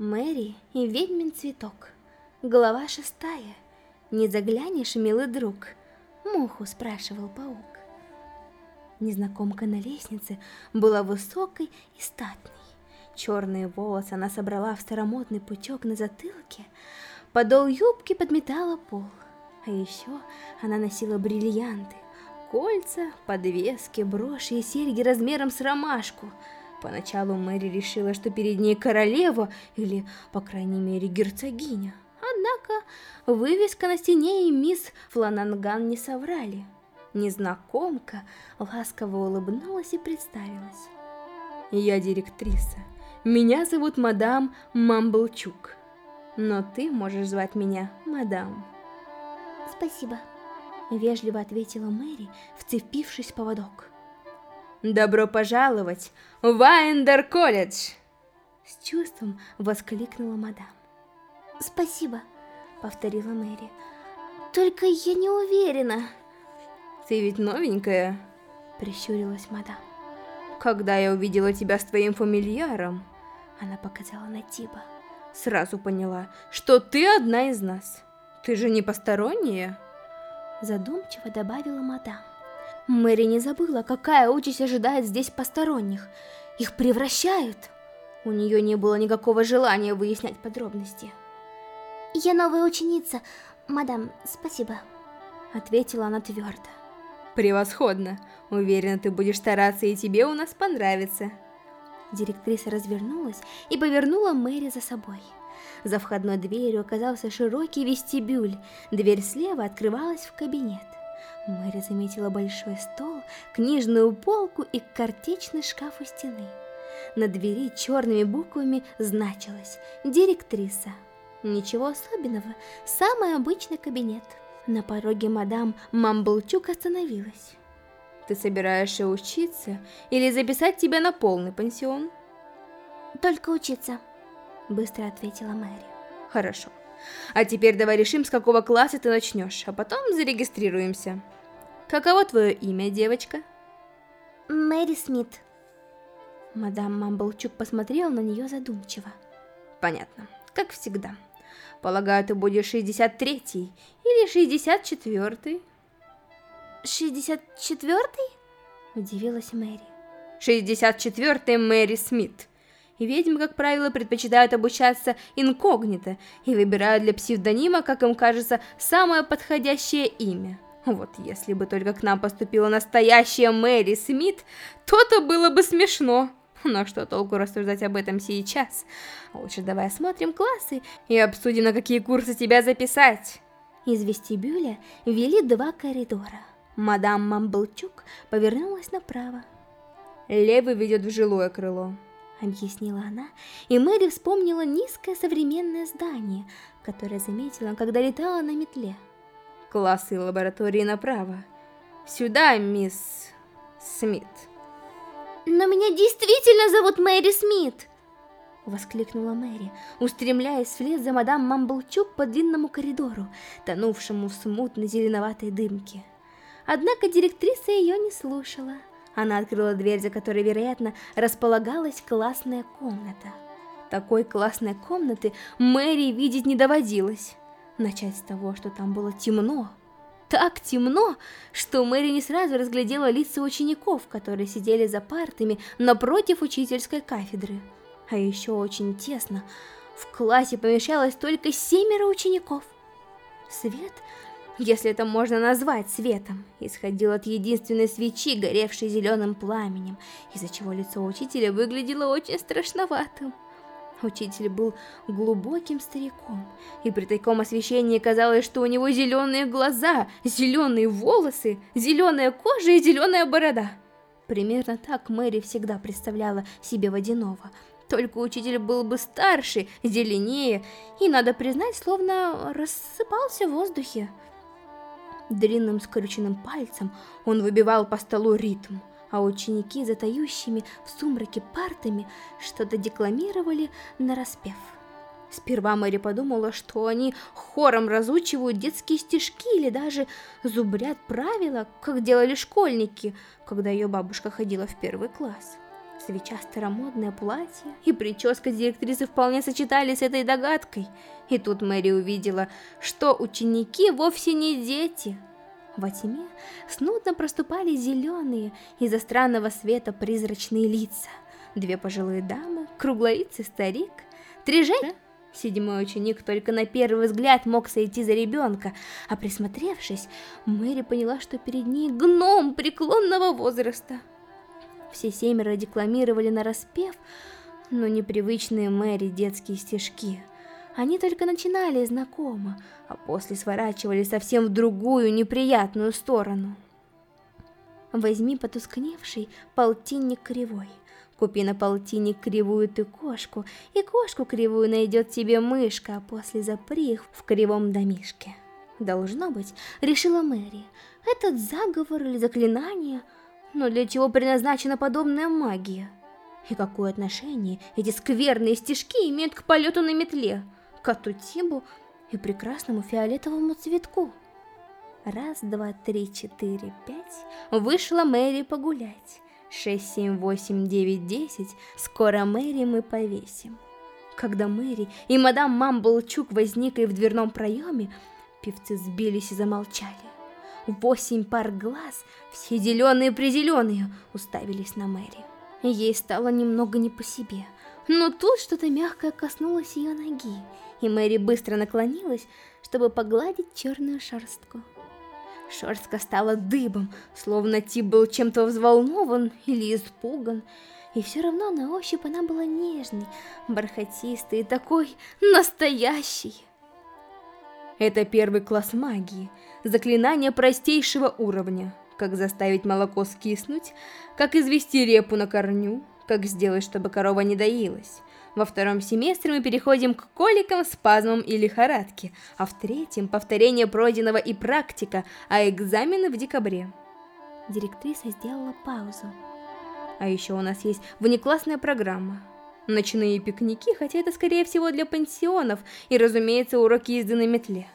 Мэри и ведьмин цветок. Глава шестая. Не заглянешь, милый друг? Муху спрашивал паук. Незнакомка на лестнице была высокой и статной. Черные волосы она собрала в старомодный пучок на затылке, подол юбки подметала пол. А еще она носила бриллианты, кольца, подвески, броши и серьги размером с ромашку. Поначалу Мэри решила, что перед ней королева или, по крайней мере, герцогиня. Однако вывеска на стене и мисс Флананган не соврали. Незнакомка ласково улыбнулась и представилась. «Я директриса. Меня зовут мадам Мамблчук. Но ты можешь звать меня мадам». «Спасибо», — вежливо ответила Мэри, вцепившись в поводок. «Добро пожаловать в Айндер колледж!» С чувством воскликнула мадам. «Спасибо», — повторила Мэри. «Только я не уверена». «Ты ведь новенькая?» — прищурилась мадам. «Когда я увидела тебя с твоим фамильяром...» Она показала на Тиба. «Сразу поняла, что ты одна из нас. Ты же не посторонняя?» Задумчиво добавила мадам. Мэри не забыла, какая участь ожидает здесь посторонних. Их превращают. У нее не было никакого желания выяснять подробности. «Я новая ученица, мадам, спасибо», — ответила она твердо. «Превосходно! Уверена, ты будешь стараться, и тебе у нас понравится!» Директриса развернулась и повернула Мэри за собой. За входной дверью оказался широкий вестибюль, дверь слева открывалась в кабинет. Мэри заметила большой стол, книжную полку и картечный шкаф у стены. На двери черными буквами значилось «Директриса». Ничего особенного, самый обычный кабинет. На пороге мадам Мамблчук остановилась. Ты собираешься учиться или записать тебя на полный пансион? Только учиться, быстро ответила Мэри. Хорошо. А теперь давай решим, с какого класса ты начнешь, а потом зарегистрируемся. Каково твое имя, девочка? Мэри Смит. Мадам Мамблчук посмотрела на нее задумчиво. Понятно, как всегда. Полагаю, ты будешь 63-й или 64-й? 64-й? Удивилась Мэри. 64-й Мэри Смит. Ведьмы, как правило, предпочитают обучаться инкогнито и выбирают для псевдонима, как им кажется, самое подходящее имя. Вот если бы только к нам поступила настоящая Мэри Смит, то-то было бы смешно. Но что толку рассуждать об этом сейчас? Лучше давай осмотрим классы и обсудим, на какие курсы тебя записать. Из вестибюля вели два коридора. Мадам Мамблчук повернулась направо. Левый ведет в жилое крыло, объяснила она, и Мэри вспомнила низкое современное здание, которое заметила, когда летала на метле. Классы и лаборатории направо. Сюда, мисс Смит. «Но меня действительно зовут Мэри Смит!» Воскликнула Мэри, устремляясь вслед за мадам Мамблчук по длинному коридору, тонувшему в смутной зеленоватой дымке. Однако директриса ее не слушала. Она открыла дверь, за которой, вероятно, располагалась классная комната. Такой классной комнаты Мэри видеть не доводилось. Начать с того, что там было темно, так темно, что Мэри не сразу разглядела лица учеников, которые сидели за партами напротив учительской кафедры. А еще очень тесно. В классе помещалось только семеро учеников. Свет, если это можно назвать светом, исходил от единственной свечи, горевшей зеленым пламенем, из-за чего лицо учителя выглядело очень страшноватым. Учитель был глубоким стариком, и при таком освещении казалось, что у него зеленые глаза, зеленые волосы, зеленая кожа и зеленая борода. Примерно так Мэри всегда представляла себе водяного. Только учитель был бы старше, зеленее, и, надо признать, словно рассыпался в воздухе. Длинным скрюченным пальцем он выбивал по столу ритм а ученики, затающими в сумраке партами, что-то декламировали на распев. Сперва Мэри подумала, что они хором разучивают детские стишки или даже зубрят правила, как делали школьники, когда ее бабушка ходила в первый класс. Свеча старомодное платье и прическа директрисы вполне сочетались с этой догадкой. И тут Мэри увидела, что ученики вовсе не дети. Во тьме смутно проступали зеленые из-за странного света призрачные лица. Две пожилые дамы, круглолицый старик, три женщины. Седьмой ученик только на первый взгляд мог сойти за ребенка, а присмотревшись, Мэри поняла, что перед ней гном преклонного возраста. Все семеро декламировали на распев, но непривычные Мэри детские стишки. Они только начинали знакомо, а после сворачивали совсем в другую неприятную сторону. Возьми потускневший полтинник кривой, Купи на полтинник кривую ты кошку, и кошку кривую найдет тебе мышка, а после запри их в кривом домишке. Должно быть, решила Мэри, этот заговор или заклинание, но для чего предназначена подобная магия? И какое отношение эти скверные стежки имеют к полету на метле, коту Тибу и прекрасному фиолетовому цветку? Раз, два, три, четыре, пять, вышла Мэри погулять. 6, 7, 8, 9, 10, скоро Мэри мы повесим. Когда Мэри и мадам Мамблчук возникли в дверном проеме, певцы сбились и замолчали. Восемь пар глаз, все зеленые-призеленые, уставились на Мэри. Ей стало немного не по себе, но тут что-то мягкое коснулось ее ноги, и Мэри быстро наклонилась, чтобы погладить черную шерстку. Шерстка стала дыбом, словно Ти был чем-то взволнован или испуган. И все равно на ощупь она была нежной, бархатистой и такой настоящей. Это первый класс магии, заклинание простейшего уровня. Как заставить молоко скиснуть, как извести репу на корню, как сделать, чтобы корова не доилась. Во втором семестре мы переходим к коликам, спазмам и лихорадке, а в третьем – повторение пройденного и практика, а экзамены в декабре. Директриса сделала паузу. А еще у нас есть внеклассная программа. Ночные пикники, хотя это скорее всего для пансионов, и, разумеется, уроки езды на метле.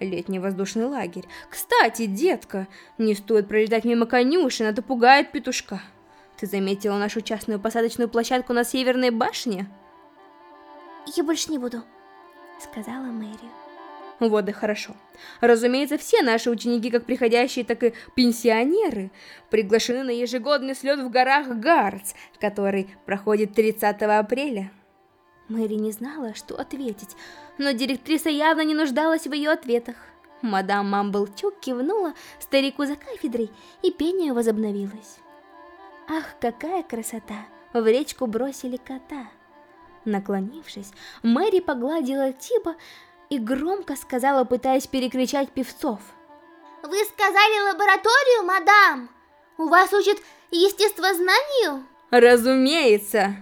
Летний воздушный лагерь. Кстати, детка, не стоит пролетать мимо конюшен, это пугает петушка. Ты заметила нашу частную посадочную площадку на Северной башне? Я больше не буду, сказала Мэри. Вот и хорошо. Разумеется, все наши ученики, как приходящие, так и пенсионеры, приглашены на ежегодный слет в горах Гардс, который проходит 30 апреля. Мэри не знала, что ответить, но директриса явно не нуждалась в ее ответах. Мадам Мамблчук кивнула старику за кафедрой, и пение возобновилось. Ах, какая красота! В речку бросили кота. Наклонившись, Мэри погладила Типа и громко сказала, пытаясь перекричать певцов. «Вы сказали лабораторию, мадам? У вас учат естествознанию?» «Разумеется!»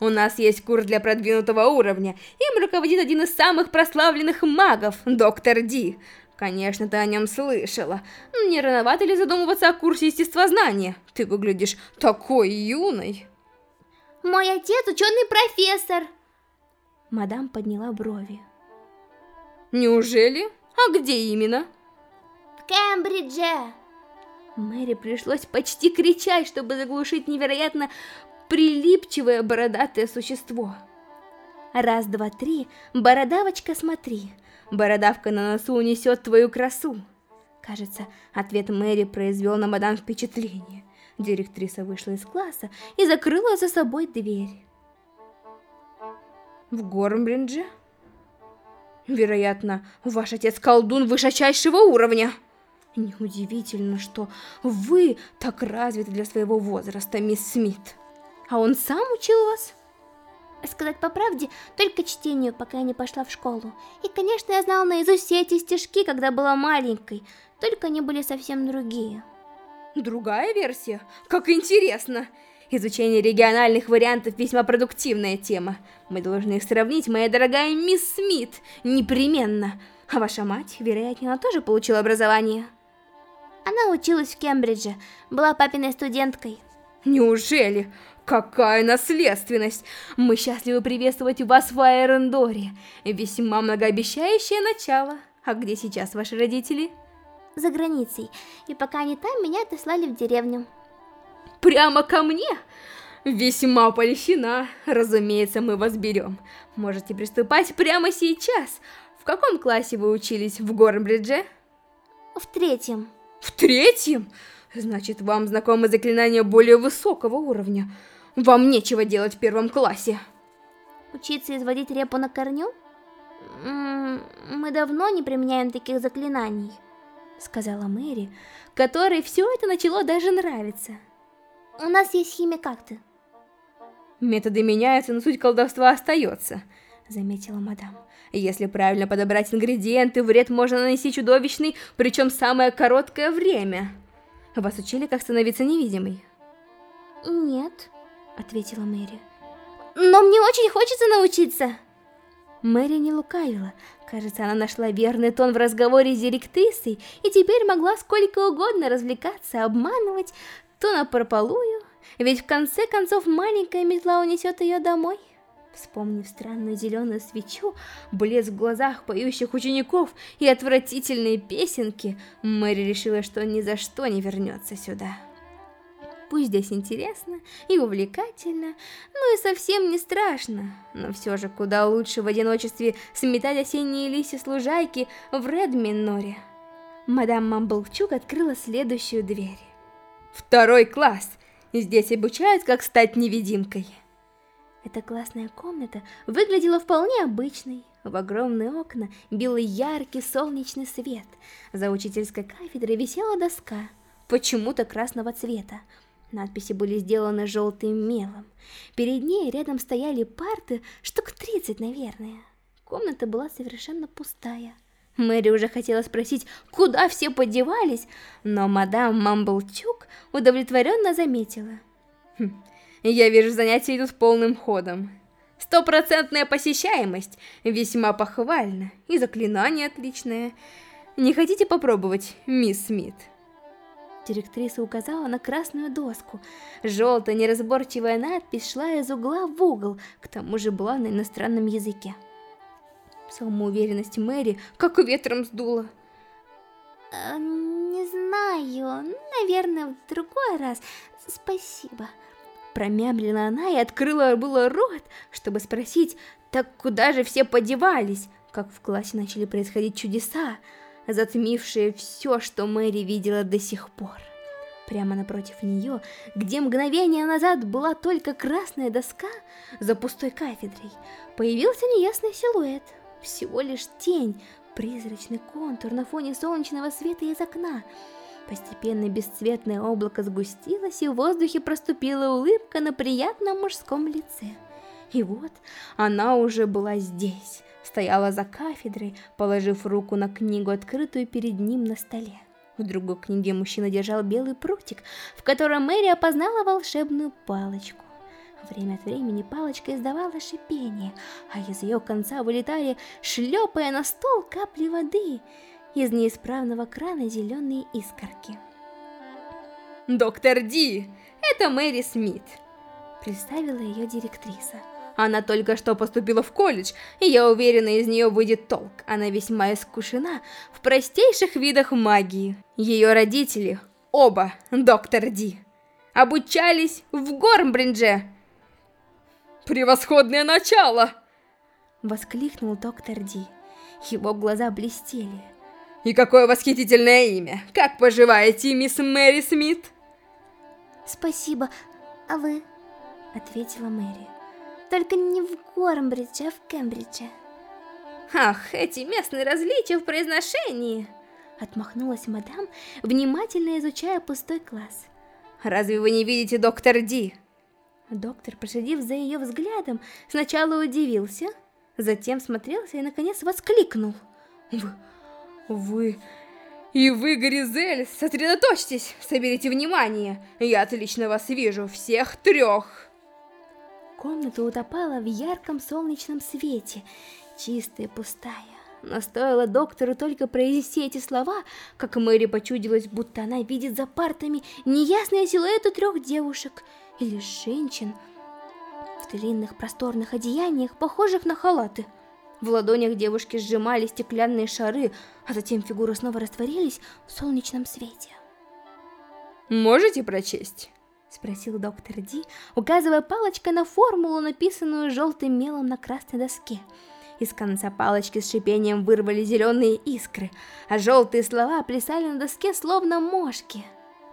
У нас есть курс для продвинутого уровня. Им руководит один из самых прославленных магов, доктор Ди. Конечно, ты о нем слышала. Не рановато ли задумываться о курсе естествознания? Ты выглядишь такой юной. Мой отец ученый профессор. Мадам подняла брови. Неужели? А где именно? В Кембридже. Мэри пришлось почти кричать, чтобы заглушить невероятно прилипчивое бородатое существо. Раз, два, три, бородавочка, смотри. Бородавка на носу унесет твою красу. Кажется, ответ Мэри произвел на мадам впечатление. Директриса вышла из класса и закрыла за собой дверь. В Гормбридже? Вероятно, ваш отец колдун высочайшего уровня. Неудивительно, что вы так развиты для своего возраста, мисс Смит. А он сам учил вас? Сказать по правде, только чтению, пока я не пошла в школу. И, конечно, я знала наизусть все эти стишки, когда была маленькой, только они были совсем другие. Другая версия? Как интересно! Изучение региональных вариантов весьма продуктивная тема. Мы должны их сравнить, моя дорогая мисс Смит, непременно. А ваша мать, вероятно, тоже получила образование. Она училась в Кембридже, была папиной студенткой. Неужели? Какая наследственность! Мы счастливы приветствовать вас в Айрендоре. Весьма многообещающее начало. А где сейчас ваши родители? За границей, и пока они там, меня отослали в деревню. Прямо ко мне? Весьма польщена. Разумеется, мы вас берем. Можете приступать прямо сейчас. В каком классе вы учились в Горнбридже? В третьем. В третьем? Значит, вам знакомы заклинания более высокого уровня. Вам нечего делать в первом классе. Учиться изводить репу на корню? Мы давно не применяем таких заклинаний, сказала Мэри, которой все это начало даже нравиться. У нас есть химикакты. Методы меняются, но суть колдовства остается, заметила мадам. Если правильно подобрать ингредиенты, вред можно нанести чудовищный, причем самое короткое время. Вас учили, как становиться невидимой? Нет, ответила Мэри. Но мне очень хочется научиться. Мэри не лукавила. Кажется, она нашла верный тон в разговоре с директрисой и теперь могла сколько угодно развлекаться, обманывать, то напропалую, ведь в конце концов маленькая метла унесет ее домой. Вспомнив странную зеленую свечу, блеск в глазах поющих учеников и отвратительные песенки, Мэри решила, что ни за что не вернется сюда. Пусть здесь интересно и увлекательно, ну и совсем не страшно, но все же куда лучше в одиночестве сметать осенние листья с лужайки в Редминоре. Мадам Мамблчук открыла следующую дверь. Второй класс! Здесь обучают, как стать невидимкой. Эта классная комната выглядела вполне обычной. В огромные окна бил яркий солнечный свет. За учительской кафедрой висела доска, почему-то красного цвета. Надписи были сделаны желтым мелом. Перед ней рядом стояли парты, штук 30, наверное. Комната была совершенно пустая. Мэри уже хотела спросить, куда все подевались, но мадам Мамблчук удовлетворенно заметила. Хм, «Я вижу, занятия идут полным ходом. Стопроцентная посещаемость, весьма похвально, и заклинание отличное. Не хотите попробовать, мисс Смит?» Директриса указала на красную доску. Желтая неразборчивая надпись шла из угла в угол, к тому же была на иностранном языке. Самоуверенность Мэри как ветром сдуло. Э, не знаю, наверное, в другой раз. Спасибо. Промямлила она и открыла было рот, чтобы спросить, так куда же все подевались, как в классе начали происходить чудеса затмившее все, что Мэри видела до сих пор. Прямо напротив нее, где мгновение назад была только красная доска за пустой кафедрой, появился неясный силуэт. Всего лишь тень, призрачный контур на фоне солнечного света из окна. Постепенно бесцветное облако сгустилось, и в воздухе проступила улыбка на приятном мужском лице. И вот она уже была здесь, стояла за кафедрой, положив руку на книгу, открытую перед ним на столе. В другой книге мужчина держал белый прутик, в котором Мэри опознала волшебную палочку. Время от времени палочка издавала шипение, а из ее конца вылетали, шлепая на стол капли воды, из неисправного крана зеленые искорки. «Доктор Ди, это Мэри Смит», — представила ее директриса. Она только что поступила в колледж, и я уверена, из нее выйдет толк. Она весьма искушена в простейших видах магии. Ее родители, оба, доктор Ди, обучались в Гормбридже. «Превосходное начало!» Воскликнул доктор Ди. Его глаза блестели. «И какое восхитительное имя! Как поживаете, мисс Мэри Смит?» «Спасибо, а вы?» Ответила Мэри. Только не в Гормбридже, а в Кембридже. Ах, эти местные различия в произношении! Отмахнулась мадам, внимательно изучая пустой класс. Разве вы не видите доктор Ди? Доктор, проследив за ее взглядом, сначала удивился, затем смотрелся и, наконец, воскликнул. Вы... вы... И вы, Гризель, сосредоточьтесь, соберите внимание. Я отлично вас вижу, всех трех. Комната утопала в ярком солнечном свете, чистая, пустая. Но стоило доктору только произнести эти слова, как Мэри почудилась, будто она видит за партами неясные силуэты трех девушек или женщин в длинных просторных одеяниях, похожих на халаты. В ладонях девушки сжимали стеклянные шары, а затем фигуры снова растворились в солнечном свете. «Можете прочесть?» Спросил доктор Ди, указывая палочкой на формулу, написанную желтым мелом на красной доске. Из конца палочки с шипением вырвали зеленые искры, а желтые слова плясали на доске словно мошки.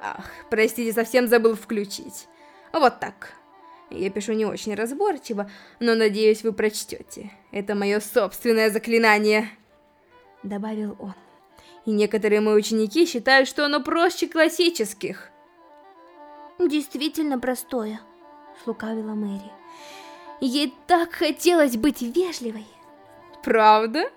Ах, простите, совсем забыл включить. Вот так. Я пишу не очень разборчиво, но надеюсь, вы прочтете. Это мое собственное заклинание. Добавил он. И некоторые мои ученики считают, что оно проще классических. Действительно простое, слукавила Мэри. Ей так хотелось быть вежливой. Правда?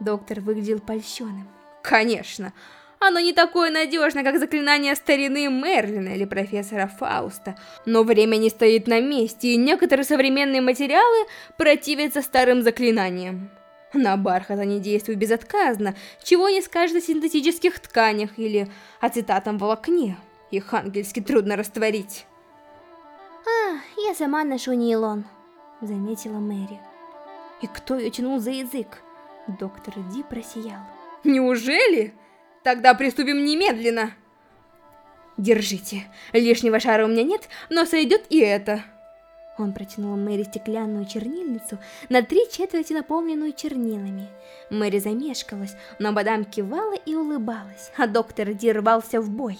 Доктор выглядел польщенным. Конечно. Оно не такое надежное, как заклинание старины Мерлина или профессора Фауста, но время не стоит на месте, и некоторые современные материалы противятся старым заклинаниям. На бархат они действуют безотказно, чего не скажешь о синтетических тканях или ацетатом волокне. Их ангельски трудно растворить. «А, я сама ношу нейлон», — заметила Мэри. «И кто ее тянул за язык?» Доктор Ди просиял. «Неужели?» Тогда приступим немедленно. Держите. Лишнего шара у меня нет, но сойдет и это. Он протянул Мэри стеклянную чернильницу, на три четверти наполненную чернилами. Мэри замешкалась, но мадам кивала и улыбалась, а доктор Ди рвался в бой.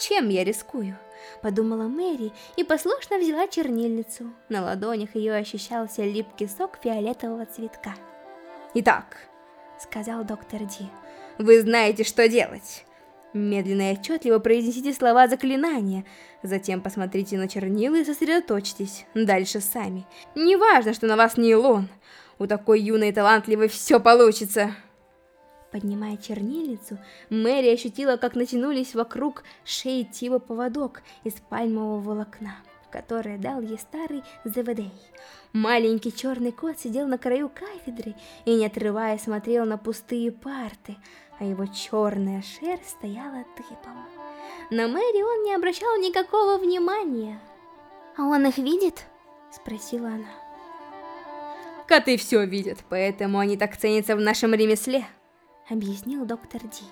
«Чем я рискую?» — подумала Мэри и послушно взяла чернильницу. На ладонях ее ощущался липкий сок фиолетового цветка. «Итак», — сказал доктор Ди, — вы знаете, что делать. Медленно и отчетливо произнесите слова заклинания, затем посмотрите на чернила и сосредоточьтесь. Дальше сами. Не важно, что на вас нейлон. У такой юной и талантливой все получится. Поднимая чернильницу, Мэри ощутила, как натянулись вокруг шеи Тиба поводок из пальмового волокна, которое дал ей старый ЗВД. Маленький черный кот сидел на краю кафедры и, не отрывая, смотрел на пустые парты, а его черная шерсть стояла дыбом. На Мэри он не обращал никакого внимания. «А он их видит?» — спросила она. «Коты все видят, поэтому они так ценятся в нашем ремесле», — объяснил доктор Ди.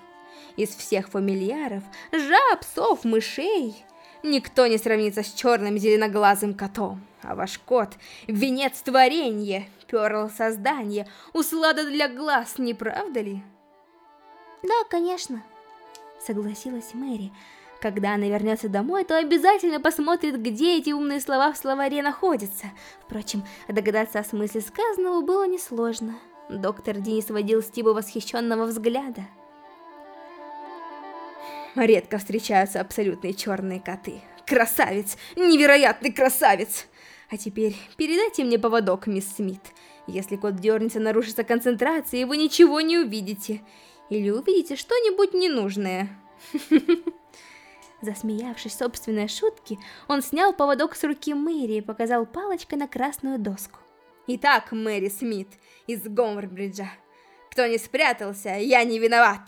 «Из всех фамильяров, жаб, сов, мышей, никто не сравнится с черным зеленоглазым котом, а ваш кот — венец творения, перл создания, услада для глаз, не правда ли?» Да, конечно, согласилась Мэри. Когда она вернется домой, то обязательно посмотрит, где эти умные слова в словаре находятся. Впрочем, догадаться о смысле сказанного было несложно. Доктор Ди сводил Стива восхищенного взгляда. Редко встречаются абсолютные черные коты. Красавец! Невероятный красавец! А теперь передайте мне поводок, мисс Смит. Если кот дернется, нарушится концентрация, и вы ничего не увидите или увидите что-нибудь ненужное. Засмеявшись собственной шутки, он снял поводок с руки Мэри и показал палочкой на красную доску. Итак, Мэри Смит из Гомвербриджа, кто не спрятался, я не виноват.